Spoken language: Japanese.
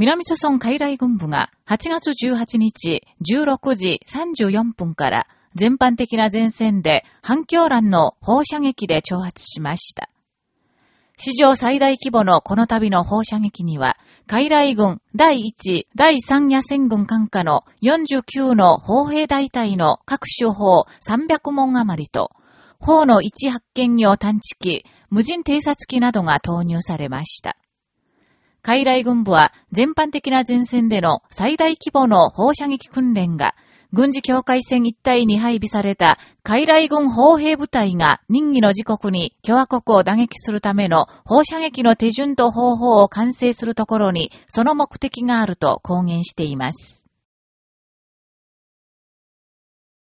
南朝村海来軍部が8月18日16時34分から全般的な前線で反響欄の放射撃で挑発しました。史上最大規模のこの度の放射撃には、海来軍第1、第3野戦軍管下の49の砲兵大隊の各種砲300門余りと、砲の一発見用探知機、無人偵察機などが投入されました。海来軍部は全般的な前線での最大規模の放射撃訓練が軍事境界線一帯に配備された海来軍砲兵部隊が任意の時刻に共和国を打撃するための放射撃の手順と方法を完成するところにその目的があると公言しています。